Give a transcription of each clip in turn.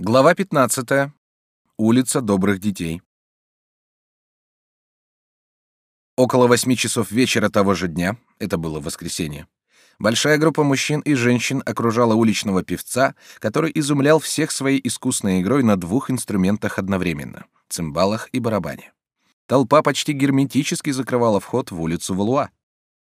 Глава 15. Улица добрых детей. Около восьми часов вечера того же дня, это было воскресенье, большая группа мужчин и женщин окружала уличного певца, который изумлял всех своей искусной игрой на двух инструментах одновременно — цимбалах и барабане. Толпа почти герметически закрывала вход в улицу Валуа.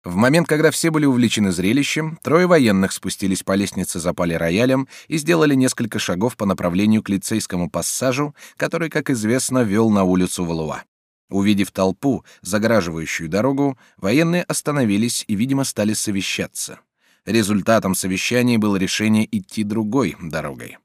В момент, когда все были увлечены зрелищем, трое военных спустились по лестнице за роялем и сделали несколько шагов по направлению к лицейскому пассажу, который, как известно, вел на улицу Валуа. Увидев толпу, загораживающую дорогу, военные остановились и, видимо, стали совещаться. Результатом совещания было решение идти другой дорогой.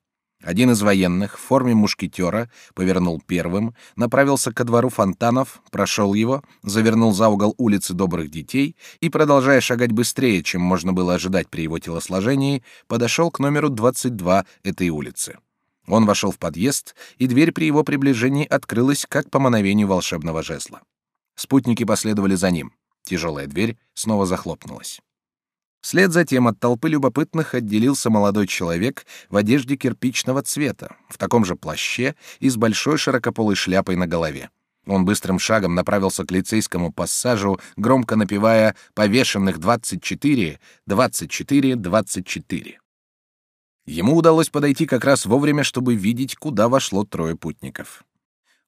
Один из военных в форме мушкетера повернул первым, направился ко двору фонтанов, прошел его, завернул за угол улицы Добрых Детей и, продолжая шагать быстрее, чем можно было ожидать при его телосложении, подошел к номеру 22 этой улицы. Он вошел в подъезд, и дверь при его приближении открылась, как по мановению волшебного жезла. Спутники последовали за ним. Тяжелая дверь снова захлопнулась. Вслед за тем от толпы любопытных отделился молодой человек в одежде кирпичного цвета, в таком же плаще и с большой широкополой шляпой на голове. Он быстрым шагом направился к лицейскому пассажу, громко напевая «Повешенных 24, 24, 24». Ему удалось подойти как раз вовремя, чтобы видеть, куда вошло трое путников.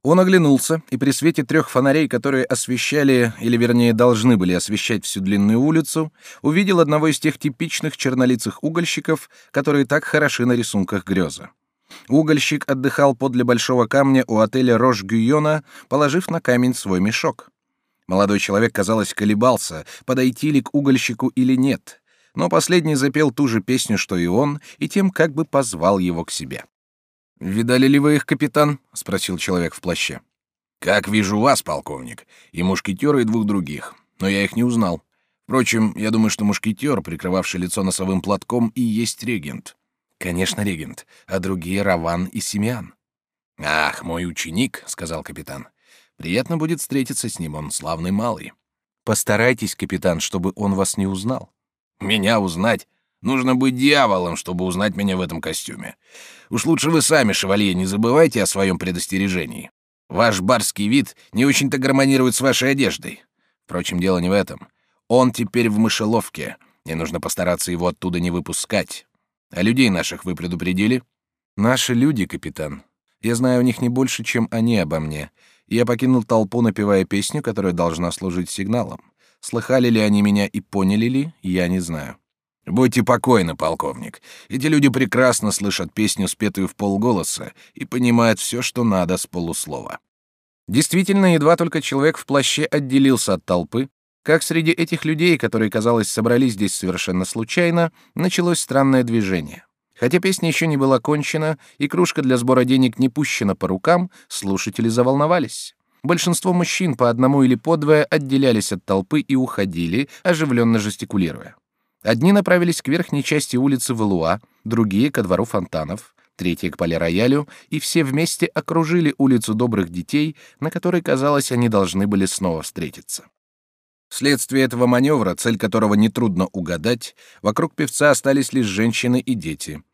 Он оглянулся, и при свете трех фонарей, которые освещали, или вернее должны были освещать всю длинную улицу, увидел одного из тех типичных чернолицых угольщиков, которые так хороши на рисунках греза. Угольщик отдыхал подле большого камня у отеля Рош-Гюйона, положив на камень свой мешок. Молодой человек, казалось, колебался, подойти ли к угольщику или нет, но последний запел ту же песню, что и он, и тем как бы позвал его к себе. «Видали ли вы их, капитан?» — спросил человек в плаще. «Как вижу вас, полковник, и мушкетера, и двух других, но я их не узнал. Впрочем, я думаю, что мушкетер, прикрывавший лицо носовым платком, и есть регент». «Конечно, регент, а другие — Раван и Семиан». «Ах, мой ученик», — сказал капитан. «Приятно будет встретиться с ним, он славный малый». «Постарайтесь, капитан, чтобы он вас не узнал». «Меня узнать? Нужно быть дьяволом, чтобы узнать меня в этом костюме. Уж лучше вы сами, шевалье, не забывайте о своем предостережении. Ваш барский вид не очень-то гармонирует с вашей одеждой. Впрочем, дело не в этом. Он теперь в мышеловке, и нужно постараться его оттуда не выпускать. А людей наших вы предупредили? Наши люди, капитан. Я знаю о них не больше, чем они обо мне. Я покинул толпу, напевая песню, которая должна служить сигналом. Слыхали ли они меня и поняли ли, я не знаю. Будьте покойны, полковник. Эти люди прекрасно слышат песню, спетую в полголоса, и понимают все, что надо с полуслова. Действительно, едва только человек в плаще отделился от толпы, как среди этих людей, которые, казалось, собрались здесь совершенно случайно, началось странное движение. Хотя песня еще не была кончена и кружка для сбора денег не пущена по рукам, слушатели заволновались. Большинство мужчин по одному или по двое отделялись от толпы и уходили, оживленно жестикулируя. Одни направились к верхней части улицы Валуа, другие — ко двору фонтанов, третьи — к полироялю, и все вместе окружили улицу добрых детей, на которой, казалось, они должны были снова встретиться. Вследствие этого маневра, цель которого нетрудно угадать, вокруг певца остались лишь женщины и дети —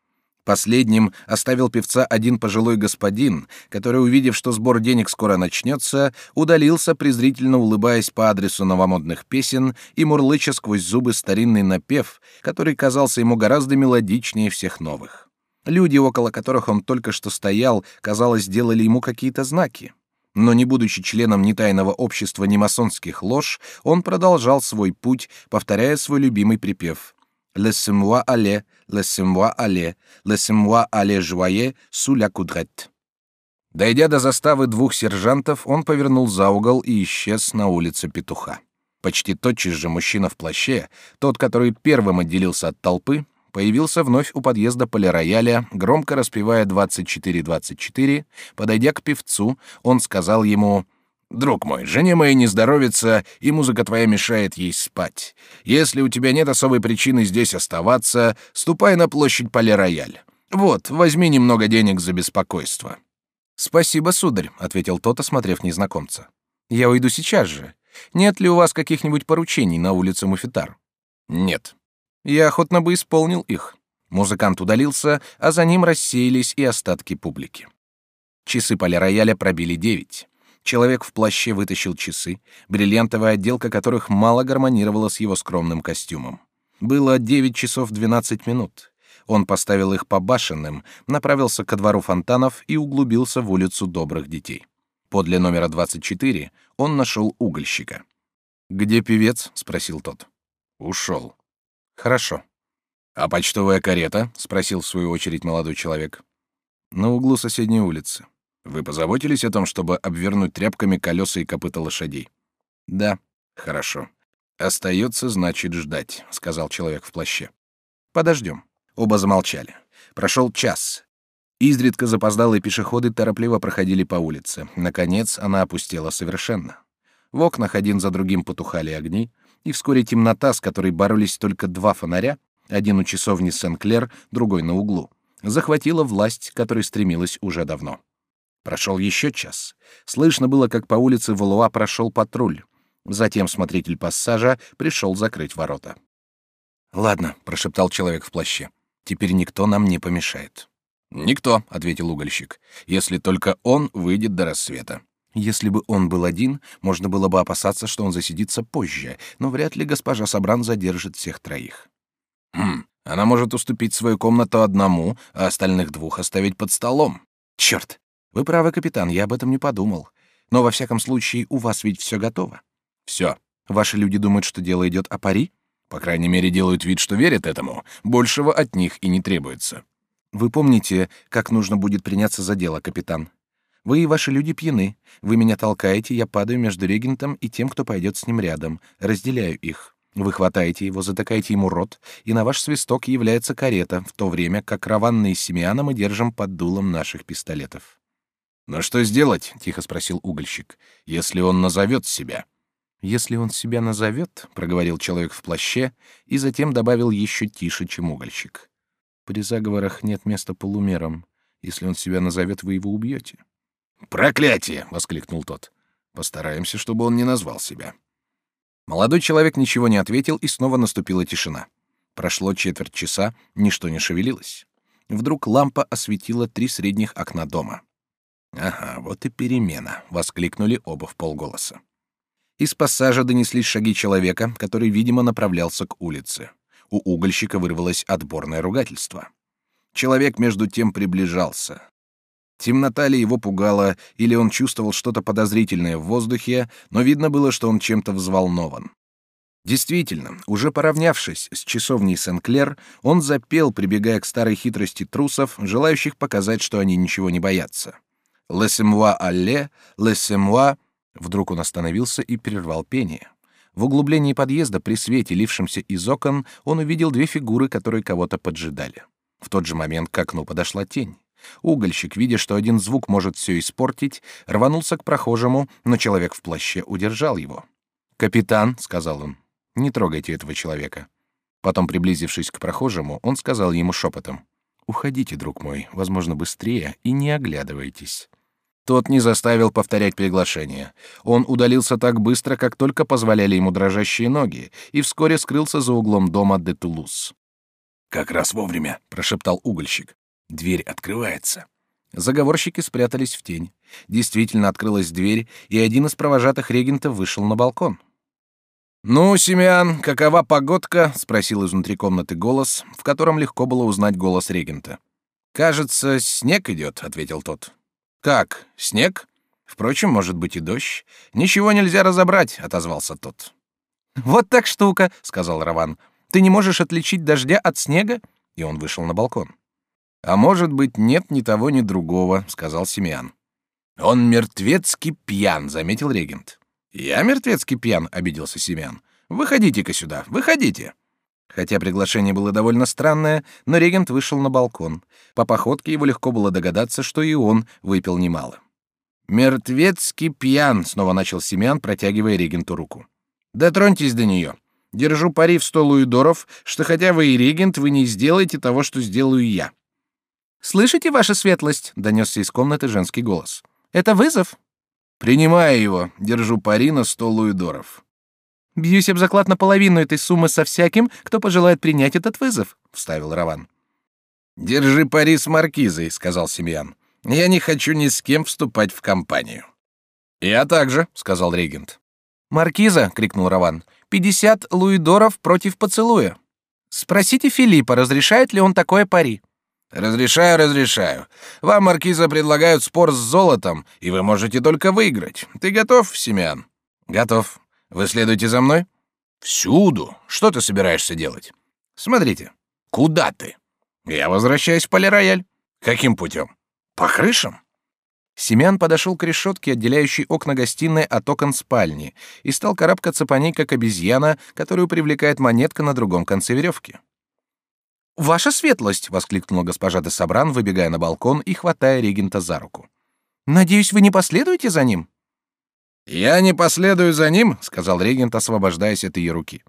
Последним оставил певца один пожилой господин, который, увидев, что сбор денег скоро начнется, удалился, презрительно улыбаясь по адресу новомодных песен и мурлыча сквозь зубы старинный напев, который казался ему гораздо мелодичнее всех новых. Люди, около которых он только что стоял, казалось, делали ему какие-то знаки. Но не будучи членом ни тайного общества, ни масонских лож, он продолжал свой путь, повторяя свой любимый припев Laissez-moi aller, laissez-moi aller, laissez-moi aller joyer sous la coudrette. Дойдя до заставы двух сержантов, он повернул за угол и исчез на улице Петуха. Почти тотчас же мужчина в плаще, тот, который первым отделился от толпы, появился вновь у подъезда полирояля, громко распевая «24-24». Подойдя к певцу, он сказал ему Друг мой, жене моей не здоровится, и музыка твоя мешает ей спать. Если у тебя нет особой причины здесь оставаться, ступай на площадь Пале-Рояль. Вот, возьми немного денег за беспокойство. Спасибо, сударь, ответил тот, осмотрев незнакомца. Я уйду сейчас же. Нет ли у вас каких-нибудь поручений на улице Муфетар? Нет. Я охотно бы исполнил их. Музыкант удалился, а за ним рассеялись и остатки публики. Часы поля-рояля пробили девять. Человек в плаще вытащил часы, бриллиантовая отделка которых мало гармонировала с его скромным костюмом. Было девять часов двенадцать минут. Он поставил их по башенным, направился ко двору фонтанов и углубился в улицу добрых детей. Подле номера 24 он нашел угольщика. «Где певец?» — спросил тот. «Ушел». «Хорошо». «А почтовая карета?» — спросил в свою очередь молодой человек. «На углу соседней улицы. Вы позаботились о том, чтобы обвернуть тряпками колеса и копыта лошадей?» «Да». «Хорошо. Остается, значит, ждать», — сказал человек в плаще. «Подождем». Оба замолчали. Прошел час. Изредка запоздалые пешеходы торопливо проходили по улице. Наконец, она опустела совершенно. В окнах один за другим потухали огни, и вскоре темнота, с которой боролись только два фонаря, один у часовни Сен-Клер, другой на углу, захватила власть, которой стремилась уже давно. Прошел еще час. Слышно было, как по улице Валуа прошел патруль. Затем смотритель пассажа пришел закрыть ворота. «Ладно», — прошептал человек в плаще. Теперь никто нам не помешает. Никто, ответил угольщик, если только он выйдет до рассвета. Если бы он был один, можно было бы опасаться, что он засидится позже, но вряд ли госпожа Собран задержит всех троих. Хм, она может уступить свою комнату одному, а остальных двух оставить под столом. Черт! Вы правы, капитан, я об этом не подумал. Но во всяком случае, у вас ведь все готово. Все. Ваши люди думают, что дело идет о пари? По крайней мере, делают вид, что верят этому. Большего от них и не требуется. Вы помните, как нужно будет приняться за дело, капитан? Вы и ваши люди пьяны. Вы меня толкаете, я падаю между регентом и тем, кто пойдет с ним рядом. Разделяю их. Вы хватаете его, затыкаете ему рот, и на ваш свисток является карета, в то время как Раванна Семиана мы держим под дулом наших пистолетов. «Но что сделать?» — тихо спросил угольщик. «Если он назовет себя?» Если он себя назовет, проговорил человек в плаще и затем добавил еще тише, чем угольщик. При заговорах нет места полумерам. Если он себя назовет, вы его убьете. Проклятие! воскликнул тот. Постараемся, чтобы он не назвал себя. Молодой человек ничего не ответил, и снова наступила тишина. Прошло четверть часа, ничто не шевелилось. Вдруг лампа осветила три средних окна дома. Ага, вот и перемена, воскликнули оба в полголоса. Из пассажа донеслись шаги человека, который, видимо, направлялся к улице. У угольщика вырвалось отборное ругательство. Человек между тем приближался. Темнота ли его пугала, или он чувствовал что-то подозрительное в воздухе, но видно было, что он чем-то взволнован. Действительно, уже поравнявшись с часовней Сен-Клер, он запел, прибегая к старой хитрости трусов, желающих показать, что они ничего не боятся. «Laissez-moi aller, laissez-moi Вдруг он остановился и прервал пение. В углублении подъезда при свете, лившемся из окон, он увидел две фигуры, которые кого-то поджидали. В тот же момент к окну подошла тень. Угольщик, видя, что один звук может все испортить, рванулся к прохожему, но человек в плаще удержал его. «Капитан», — сказал он, — «не трогайте этого человека». Потом, приблизившись к прохожему, он сказал ему шепотом, «Уходите, друг мой, возможно, быстрее, и не оглядывайтесь». Тот не заставил повторять приглашение. Он удалился так быстро, как только позволяли ему дрожащие ноги, и вскоре скрылся за углом дома де Тулус. «Как раз вовремя», — прошептал угольщик. «Дверь открывается». Заговорщики спрятались в тень. Действительно открылась дверь, и один из провожатых регентов вышел на балкон. «Ну, Семян, какова погодка?» — спросил изнутри комнаты голос, в котором легко было узнать голос регента. «Кажется, снег идет», — ответил тот. Как? Снег? Впрочем, может быть и дождь. Ничего нельзя разобрать, отозвался тот. Вот так штука, сказал Раван. Ты не можешь отличить дождя от снега? И он вышел на балкон. А может быть, нет ни того, ни другого, сказал Семиан. Он мертвецки пьян, заметил регент. Я мертвецки пьян, обиделся Семиан. Выходите-ка сюда, выходите. Хотя приглашение было довольно странное, но регент вышел на балкон. По походке его легко было догадаться, что и он выпил немало. «Мертвецкий пьян», — снова начал Семян, протягивая регенту руку. «Дотроньтесь до нее. Держу пари в сто луидоров, что хотя вы и регент, вы не сделаете того, что сделаю я». «Слышите, ваша светлость?» — донесся из комнаты женский голос. «Это вызов?» «Принимаю его. Держу пари на сто луидоров». «Бьюсь об заклад наполовину этой суммы со всяким, кто пожелает принять этот вызов», — вставил Раван. Держи пари с маркизой, сказал Семьян. Я не хочу ни с кем вступать в компанию. Я также, сказал регент. Маркиза, крикнул Раван. Пятьдесят луидоров против поцелуя. Спросите Филиппа, разрешает ли он такое пари. Разрешаю, разрешаю. Вам, маркиза, предлагают спор с золотом, и вы можете только выиграть. Ты готов, Семян? Готов. Вы следуете за мной? Всюду. Что ты собираешься делать? Смотрите. Куда ты? Я возвращаюсь в Полирояль. Каким путем? По крышам? Семян подошел к решетке, отделяющей окна гостиной от окон спальни, и стал карабкаться по ней, как обезьяна, которую привлекает монетка на другом конце веревки. «Ваша светлость!» — воскликнула госпожа де Сабран, выбегая на балкон и хватая регента за руку. «Надеюсь, вы не последуете за ним?» «Я не последую за ним», — сказал регент, освобождаясь от ее руки.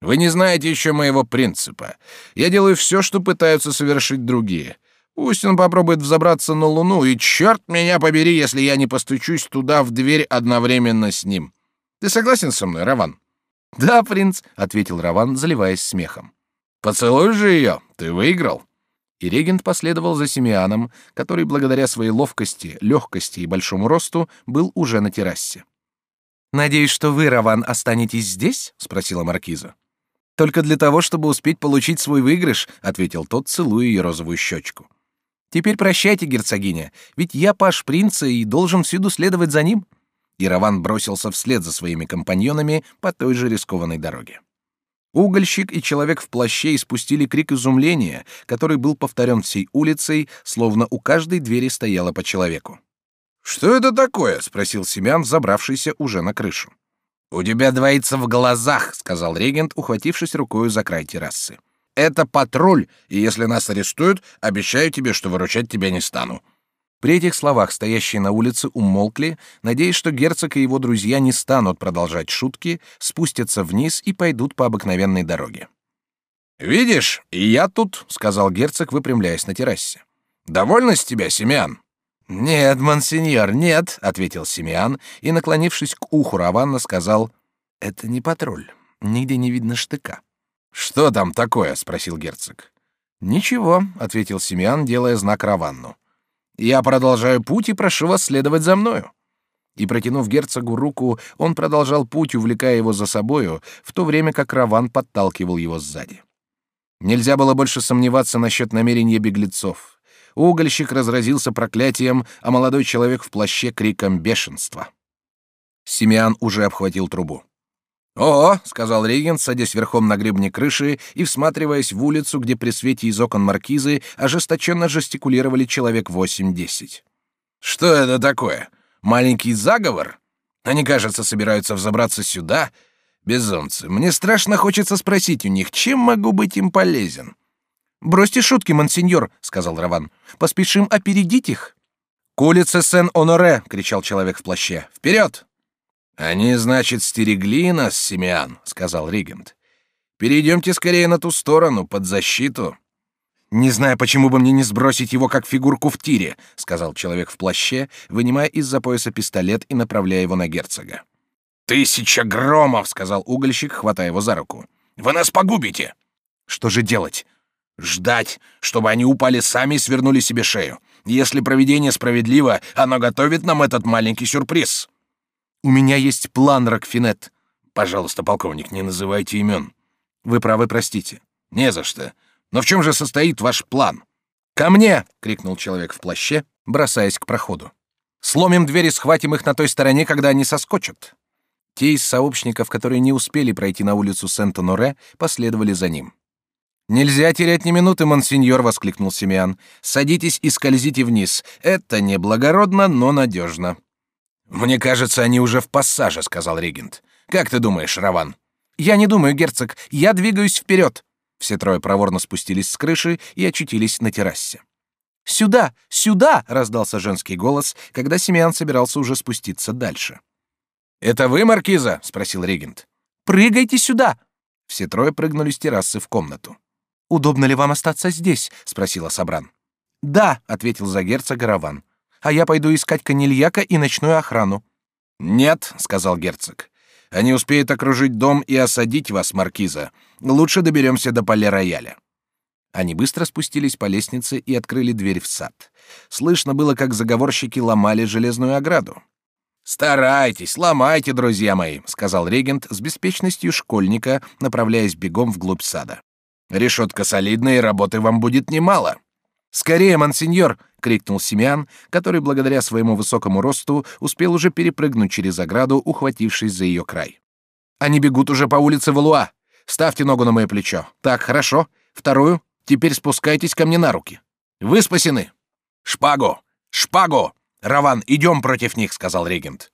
«Вы не знаете еще моего принципа. Я делаю все, что пытаются совершить другие. Пусть он попробует взобраться на Луну, и черт меня побери, если я не постучусь туда в дверь одновременно с ним. Ты согласен со мной, Раван?» «Да, принц», — ответил Раван, заливаясь смехом. Поцелуй же ее, ты выиграл. И регент последовал за Семианом, который благодаря своей ловкости, легкости и большому росту был уже на террасе. Надеюсь, что вы, Раван, останетесь здесь? – спросила маркиза. Только для того, чтобы успеть получить свой выигрыш, ответил тот, целуя ее розовую щечку. Теперь прощайте, герцогиня, ведь я паш принца и должен всюду следовать за ним. И Раван бросился вслед за своими компаньонами по той же рискованной дороге. Угольщик и человек в плаще испустили крик изумления, который был повторен всей улицей, словно у каждой двери стояло по человеку. «Что это такое?» — спросил Семян, забравшийся уже на крышу. «У тебя двоится в глазах», — сказал регент, ухватившись рукой за край террасы. «Это патруль, и если нас арестуют, обещаю тебе, что выручать тебя не стану. При этих словах стоящие на улице умолкли, надеясь, что герцог и его друзья не станут продолжать шутки, спустятся вниз и пойдут по обыкновенной дороге. «Видишь, и я тут», — сказал герцог, выпрямляясь на террасе. «Довольно с тебя, Семян?» «Нет, монсеньор, нет», — ответил Семян и, наклонившись к уху Раванна, сказал, «Это не патруль, нигде не видно штыка». «Что там такое?» — спросил герцог. «Ничего», — ответил Семян, делая знак Раванну. Я продолжаю путь и прошу вас следовать за мною. И протянув герцогу руку, он продолжал путь, увлекая его за собою, в то время как Раван подталкивал его сзади. Нельзя было больше сомневаться насчет намерения беглецов. Угольщик разразился проклятием, а молодой человек в плаще криком бешенства. Семиан уже обхватил трубу. «О!» — сказал регент, садясь верхом на гребне крыши и всматриваясь в улицу, где при свете из окон маркизы ожесточенно жестикулировали человек восемь-десять. «Что это такое? Маленький заговор? Они, кажется, собираются взобраться сюда? Безумцы, мне страшно хочется спросить у них, чем могу быть им полезен?» «Бросьте шутки, монсеньор», — сказал Раван. «Поспешим опередить их». «К улице Сен-Оноре!» — кричал человек в плаще. «Вперед!» «Они, значит, стерегли нас, Семиан», — сказал регент. «Перейдемте скорее на ту сторону, под защиту». «Не знаю, почему бы мне не сбросить его как фигурку в тире», — сказал человек в плаще, вынимая из-за пояса пистолет и направляя его на герцога. «Тысяча громов!» — сказал угольщик, хватая его за руку. «Вы нас погубите!» «Что же делать?» «Ждать, чтобы они упали сами и свернули себе шею. Если провидение справедливо, оно готовит нам этот маленький сюрприз». У меня есть план, Рокфинет. Пожалуйста, полковник, не называйте имен. Вы правы, простите. Не за что. Но в чем же состоит ваш план? Ко мне! крикнул человек в плаще, бросаясь к проходу. Сломим двери, схватим их на той стороне, когда они соскочат. Те из сообщников, которые не успели пройти на улицу Сент-Оноре, последовали за ним. «Нельзя терять ни минуты, монсеньор!» — воскликнул Семиан. «Садитесь и скользите вниз. Это неблагородно, но надежно». «Мне кажется, они уже в пассаже», — сказал регент. «Как ты думаешь, Раван?» «Я не думаю, герцог. Я двигаюсь вперед». Все трое проворно спустились с крыши и очутились на террасе. «Сюда! Сюда!» — раздался женский голос, когда Семиан собирался уже спуститься дальше. «Это вы, Маркиза?» — спросил регент. «Прыгайте сюда!» Все трое прыгнули с террасы в комнату. «Удобно ли вам остаться здесь?» — спросила Сабран. «Да», — ответил за герцога Раван а я пойду искать канильяка и ночную охрану. Нет, сказал герцог. Они успеют окружить дом и осадить вас, маркиза. Лучше доберемся до поля рояля. Они быстро спустились по лестнице и открыли дверь в сад. Слышно было, как заговорщики ломали железную ограду. «Старайтесь, ломайте, друзья мои», — сказал регент с беспечностью школьника, направляясь бегом вглубь сада. «Решетка солидная, и работы вам будет немало». «Скорее, мансиньор!» — крикнул Семян, который, благодаря своему высокому росту, успел уже перепрыгнуть через ограду, ухватившись за ее край. «Они бегут уже по улице Валуа. Ставьте ногу на мое плечо. Так, хорошо. Вторую. Теперь спускайтесь ко мне на руки. Вы спасены. Шпагу! Шпагу! Раван, идем против них, сказал регент.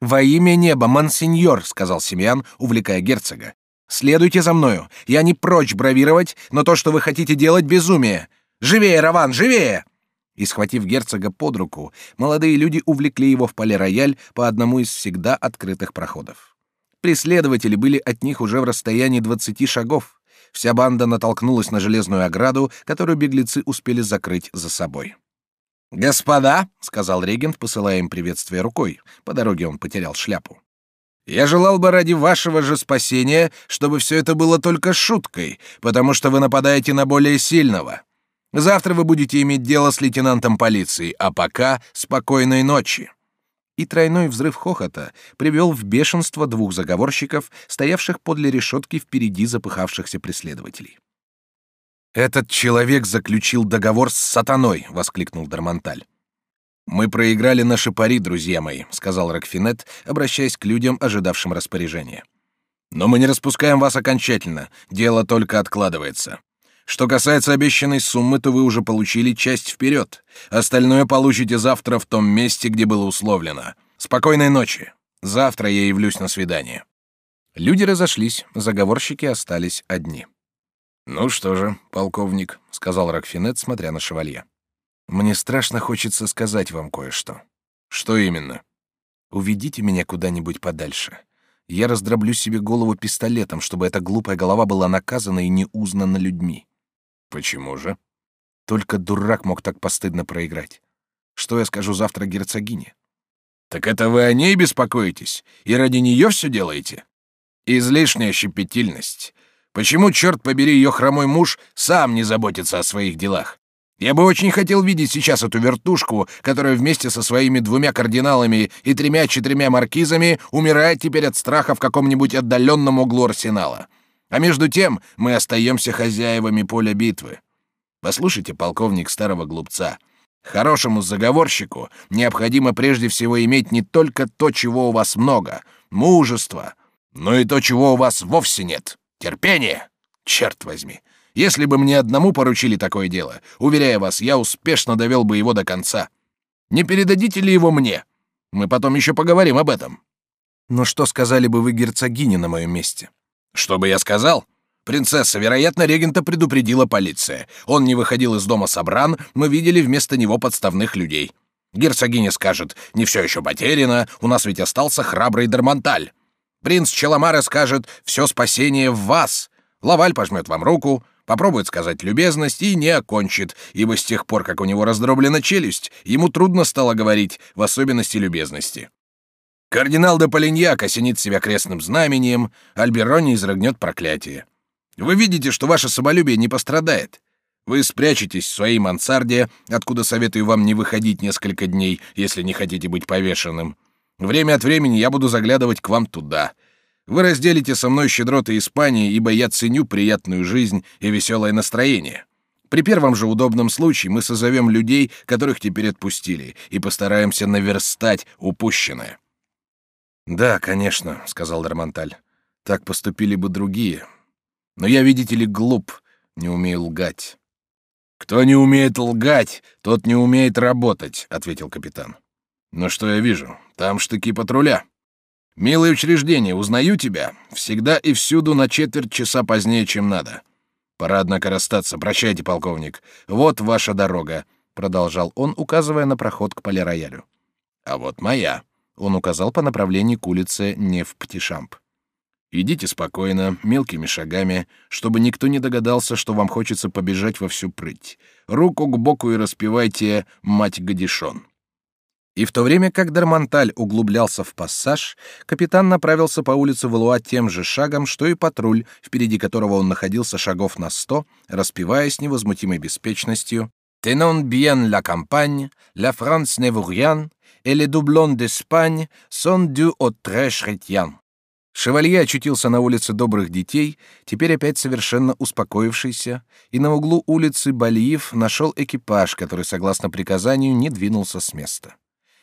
Во имя неба, мансиньор, сказал Семьян, увлекая герцога. Следуйте за мною. Я не прочь бравировать, но то, что вы хотите делать, безумие. Живее, Раван, живее! И схватив герцога под руку, молодые люди увлекли его в поле-рояль по одному из всегда открытых проходов. Преследователи были от них уже в расстоянии двадцати шагов. Вся банда натолкнулась на железную ограду, которую беглецы успели закрыть за собой. «Господа», — сказал регент, посылая им приветствие рукой, по дороге он потерял шляпу. «Я желал бы ради вашего же спасения, чтобы все это было только шуткой, потому что вы нападаете на более сильного. Завтра вы будете иметь дело с лейтенантом полиции, а пока спокойной ночи» и тройной взрыв хохота привел в бешенство двух заговорщиков, стоявших подле решетки впереди запыхавшихся преследователей. «Этот человек заключил договор с сатаной!» — воскликнул Дармонталь. «Мы проиграли наши пари, друзья мои», — сказал Рокфинет, обращаясь к людям, ожидавшим распоряжения. «Но мы не распускаем вас окончательно, дело только откладывается. Что касается обещанной суммы, то вы уже получили часть вперед. Остальное получите завтра в том месте, где было условлено. Спокойной ночи. Завтра я явлюсь на свидание». Люди разошлись, заговорщики остались одни. «Ну что же, полковник», — сказал Рокфинет, смотря на шевалье. «Мне страшно хочется сказать вам кое-что». «Что именно?» «Уведите меня куда-нибудь подальше. Я раздроблю себе голову пистолетом, чтобы эта глупая голова была наказана и не узнана людьми. Почему же? Только дурак мог так постыдно проиграть. Что я скажу завтра герцогине? Так это вы о ней беспокоитесь и ради нее все делаете? Излишняя щепетильность. Почему, черт побери, ее хромой муж сам не заботится о своих делах? Я бы очень хотел видеть сейчас эту вертушку, которая вместе со своими двумя кардиналами и тремя-четырьмя маркизами умирает теперь от страха в каком-нибудь отдаленном углу арсенала. А между тем мы остаемся хозяевами поля битвы. Послушайте, полковник старого глупца, хорошему заговорщику необходимо прежде всего иметь не только то, чего у вас много, мужество, но и то, чего у вас вовсе нет, терпение. Черт возьми, если бы мне одному поручили такое дело, уверяю вас, я успешно довел бы его до конца. Не передадите ли его мне? Мы потом еще поговорим об этом. Но что сказали бы вы герцогине на моем месте? Что бы я сказал? Принцесса, вероятно, регента предупредила полиция. Он не выходил из дома Собран, мы видели вместо него подставных людей. Герцогиня скажет, не все еще потеряно, у нас ведь остался храбрый Дармонталь. Принц Челомара скажет, все спасение в вас. Лаваль пожмет вам руку, попробует сказать любезность и не окончит, ибо с тех пор, как у него раздроблена челюсть, ему трудно стало говорить, в особенности любезности. Кардинал де Полиньяк осенит себя крестным знамением, Альберони изрыгнет проклятие. Вы видите, что ваше самолюбие не пострадает. Вы спрячетесь в своей мансарде, откуда советую вам не выходить несколько дней, если не хотите быть повешенным. Время от времени я буду заглядывать к вам туда. Вы разделите со мной щедроты Испании, ибо я ценю приятную жизнь и веселое настроение. При первом же удобном случае мы созовем людей, которых теперь отпустили, и постараемся наверстать упущенное. Да, конечно, сказал Дармонталь. Так поступили бы другие. Но я, видите ли, глуп, не умею лгать. Кто не умеет лгать, тот не умеет работать, ответил капитан. Но что я вижу? Там штыки патруля. Милое учреждение, узнаю тебя. Всегда и всюду на четверть часа позднее, чем надо. Пора, однако, расстаться. Прощайте, полковник. Вот ваша дорога, продолжал он, указывая на проход к полироялю. А вот моя. Он указал по направлению к улице Невптишамп. Идите спокойно, мелкими шагами, чтобы никто не догадался, что вам хочется побежать во всю прыть. Руку к боку и распевайте «Мать Гадишон». И в то время как Дармонталь углублялся в пассаж, капитан направился по улице Валуа тем же шагом, что и патруль, впереди которого он находился шагов на сто, распевая с невозмутимой беспечностью «Tenons bien la campagne, la France ne vaut et les doublons d'Espagne dus au très chrétien». Шевалье очутился на улице Добрых Детей, теперь опять совершенно успокоившийся, и на углу улицы Бальев нашел экипаж, который, согласно приказанию, не двинулся с места.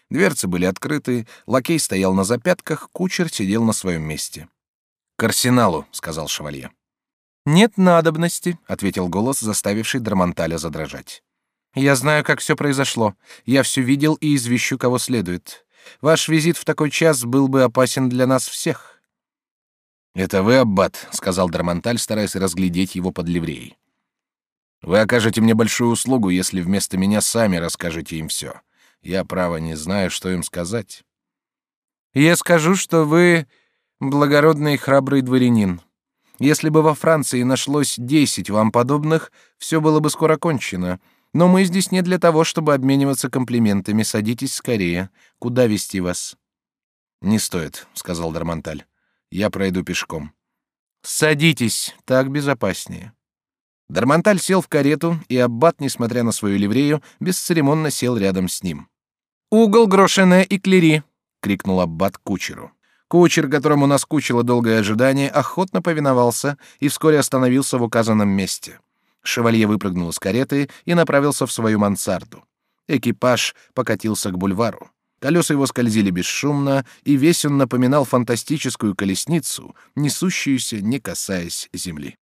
Дверцы были открыты, лакей стоял на запятках, кучер сидел на своем месте. «К арсеналу», — сказал шевалье. «Нет надобности», — ответил голос, заставивший Драмонталя задрожать. «Я знаю, как все произошло. Я все видел и извещу, кого следует. Ваш визит в такой час был бы опасен для нас всех». «Это вы, Аббат», — сказал Драмонталь, стараясь разглядеть его под ливреей. «Вы окажете мне большую услугу, если вместо меня сами расскажете им все. Я, право, не знаю, что им сказать. Я скажу, что вы благородный и храбрый дворянин. Если бы во Франции нашлось десять вам подобных, все было бы скоро кончено. Но мы здесь не для того, чтобы обмениваться комплиментами. Садитесь скорее. Куда вести вас? Не стоит, сказал Дармонталь. Я пройду пешком. Садитесь, так безопаснее. Дармонталь сел в карету, и аббат, несмотря на свою ливрею, бесцеремонно сел рядом с ним. «Угол Грошене и Клери!» — крикнул аббат кучеру. Кучер, которому наскучило долгое ожидание, охотно повиновался и вскоре остановился в указанном месте. Шевалье выпрыгнул из кареты и направился в свою мансарду. Экипаж покатился к бульвару. Колеса его скользили бесшумно, и весь он напоминал фантастическую колесницу, несущуюся, не касаясь земли.